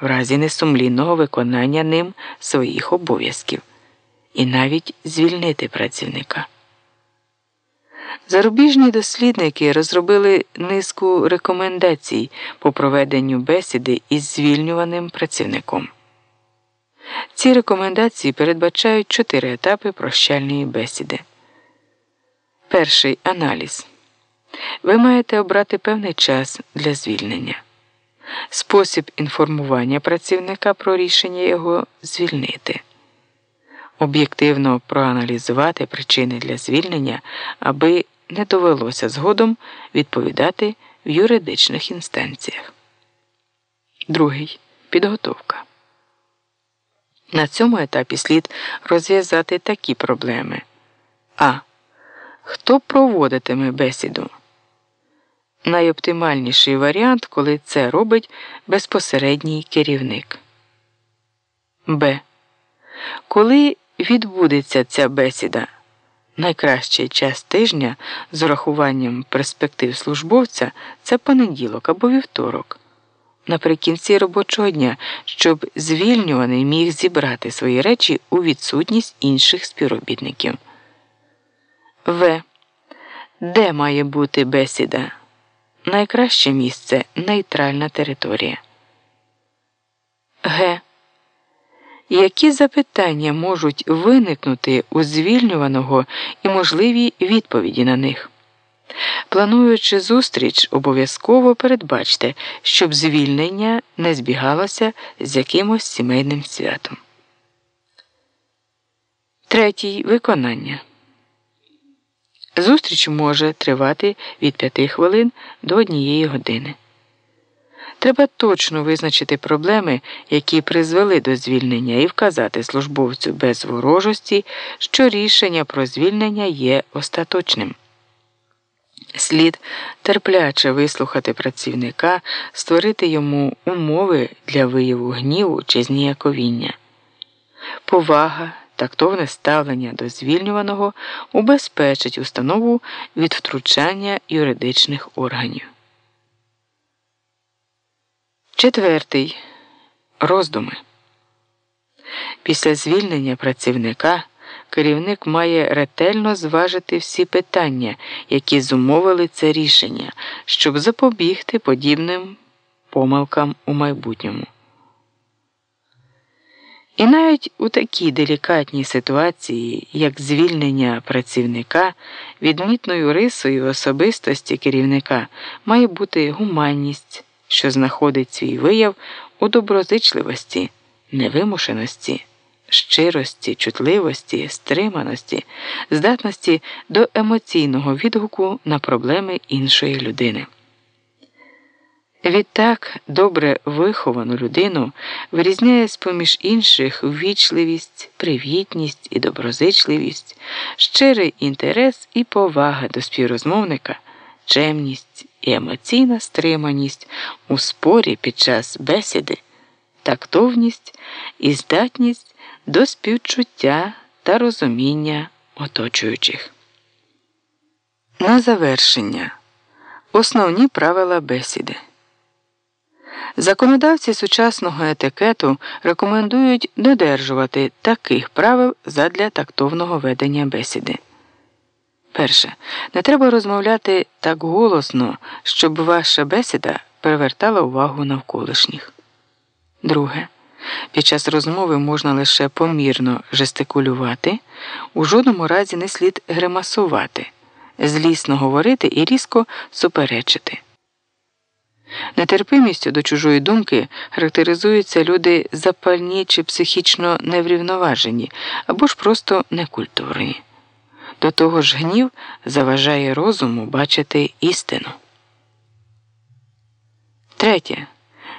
в разі несумлінного виконання ним своїх обов'язків і навіть звільнити працівника. Зарубіжні дослідники розробили низку рекомендацій по проведенню бесіди із звільнюваним працівником. Ці рекомендації передбачають чотири етапи прощальної бесіди. Перший аналіз. Ви маєте обрати певний час для звільнення, спосіб інформування працівника про рішення його звільнити, об'єктивно проаналізувати причини для звільнення, аби не довелося згодом відповідати в юридичних інстанціях. Другий підготовка. На цьому етапі слід розв'язати такі проблеми. А. Хто проводитиме бесіду? Найоптимальніший варіант, коли це робить безпосередній керівник. Б. Коли відбудеться ця бесіда? Найкращий час тижня з урахуванням перспектив службовця це понеділок або вівторок. Наприкінці робочого дня, щоб звільнюваний міг зібрати свої речі у відсутність інших співробітників. В. Де має бути бесіда? Найкраще місце нейтральна територія. Г. Які запитання можуть виникнути у звільнюваного і можливі відповіді на них? Плануючи зустріч, обов'язково передбачте, щоб звільнення не збігалося з якимось сімейним святом. Третій виконання. Зустріч може тривати від 5 хвилин до однієї години. Треба точно визначити проблеми, які призвели до звільнення, і вказати службовцю без ворожості, що рішення про звільнення є остаточним. Слід терпляче вислухати працівника, створити йому умови для вияву гніву чи зніяковіння. Повага, тактовне ставлення до звільнюваного убезпечить установу від втручання юридичних органів. Четвертий. Роздуми. Після звільнення працівника керівник має ретельно зважити всі питання, які зумовили це рішення, щоб запобігти подібним помилкам у майбутньому. І навіть у такій делікатній ситуації, як звільнення працівника, відмітною рисою особистості керівника має бути гуманність, що знаходить свій вияв у доброзичливості, невимушеності щирості, чутливості, стриманості, здатності до емоційного відгуку на проблеми іншої людини. Відтак добре виховану людину вирізняє з поміж інших ввічливість, привітність і доброзичливість, щирий інтерес і повага до співрозмовника, чемність і емоційна стриманість у спорі під час бесіди, тактовність і здатність до співчуття та розуміння оточуючих. На завершення основні правила бесіди. Законодавці сучасного етикету рекомендують додержувати таких правил задля тактовного ведення бесіди. Перше. Не треба розмовляти так голосно, щоб ваша бесіда привертала увагу навколишніх. Друге. Під час розмови можна лише помірно жестикулювати, у жодному разі не слід гримасувати, злісно говорити і різко суперечити. Нетерпимістю до чужої думки характеризуються люди запальні чи психічно неврівноважені або ж просто некультурні. До того ж гнів заважає розуму бачити істину. Третє.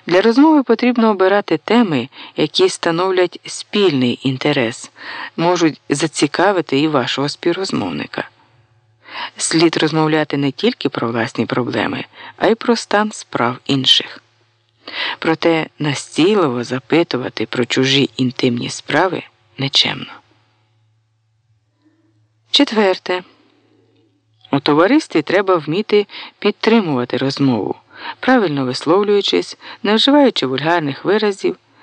Для розмови потрібно обирати теми, які становлять спільний інтерес, можуть зацікавити і вашого співрозмовника. Слід розмовляти не тільки про власні проблеми, а й про стан справ інших. Проте настійливо запитувати про чужі інтимні справи нечемно. Четверте. У товаристві треба вміти підтримувати розмову правильно висловлюючись, не вживаючи вульгарних виразів.